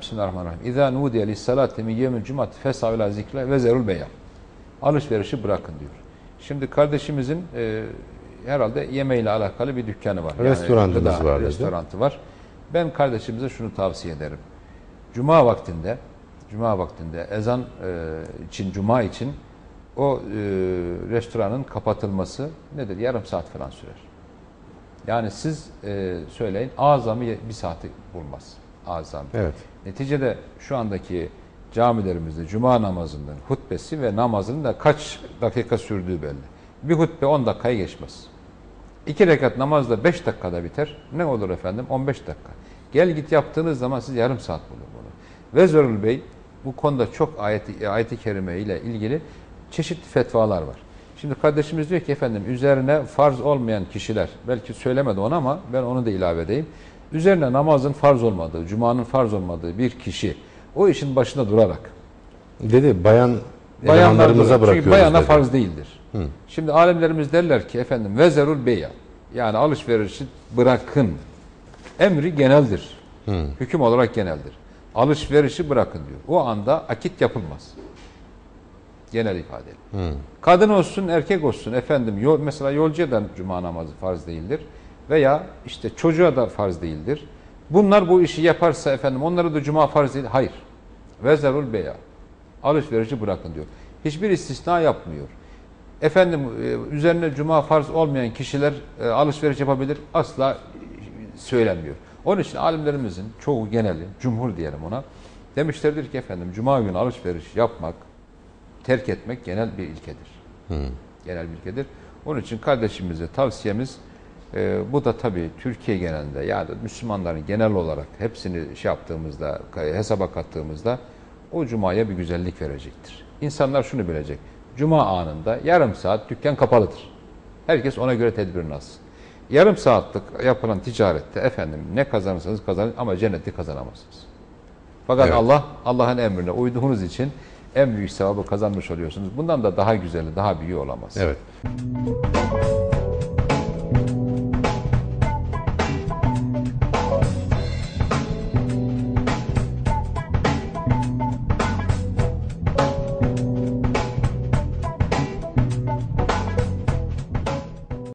Bismillahirrahmanirrahim. İzâ nudiye lissalâti min yevmil cumat fesâ ilâ zikre ve zerul beya. Alışverişi bırakın diyor. Şimdi kardeşimizin e, herhalde yemeğiyle alakalı bir dükkanı var. Restoranımız var dedi. Restorantı var. Ben kardeşimize şunu tavsiye ederim. Cuma vaktinde Cuma vaktinde ezan e, için, Cuma için o e, restoranın kapatılması nedir? Yarım saat falan sürer. Yani siz e, söyleyin azami bir saati bulmaz. Azami. Evet. Neticede şu andaki camilerimizde cuma namazının hutbesi ve namazının da kaç dakika sürdüğü belli. Bir hutbe 10 dakikayı geçmez. İki rekat namaz da 5 dakikada biter. Ne olur efendim? 15 dakika. Gel git yaptığınız zaman siz yarım saat bulur bunu. Ve Zörül Bey bu konuda çok ayeti, ayeti kerime ile ilgili çeşitli fetvalar var. Şimdi kardeşimiz diyor ki efendim üzerine farz olmayan kişiler, belki söylemedi onu ama ben onu da ilave edeyim. Üzerine namazın farz olmadığı, cumanın farz olmadığı bir kişi o işin başında durarak Dedi bayan bayanlar elemanlarımıza çünkü bırakıyoruz bayana dedi. farz değildir. Şimdi alimlerimiz derler ki efendim vezerul beya yani alışverişi bırakın emri geneldir. Hüküm olarak geneldir. Alışverişi bırakın diyor. O anda akit yapılmaz. Genel ifadeli. Kadın olsun erkek olsun efendim yol, mesela yolcuya da cuma namazı farz değildir. Veya işte çocuğa da farz değildir. Bunlar bu işi yaparsa efendim onlara da cuma farz değil. Hayır. Vezerul beya. Alışverişi bırakın diyor. Hiçbir istisna yapmıyor. Efendim e, üzerine cuma farz olmayan kişiler e, alışveriş yapabilir. Asla söylenmiyor. Onun için alimlerimizin çoğu geneli, cumhur diyelim ona, demişlerdir ki efendim cuma günü alışveriş yapmak, terk etmek genel bir ilkedir. Genel bir ilkedir. Onun için kardeşimize tavsiyemiz e, bu da tabii Türkiye genelinde yani Müslümanların genel olarak hepsini şey yaptığımızda, hesaba kattığımızda o cumaya bir güzellik verecektir. İnsanlar şunu bilecek. Cuma anında yarım saat dükkan kapalıdır. Herkes ona göre tedbirini alsın. Yarım saatlik yapılan ticarette efendim ne kazanırsanız kazanın ama cenneti kazanamazsınız. Fakat Evet. Allah Allah'ın emrine uyduğunuz için en büyük sevabı kazanmış oluyorsunuz. Bundan da daha güzeli, daha büyüğü olamaz. Evet.